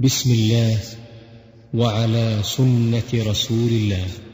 بسم الله وعلى سنة رسول الله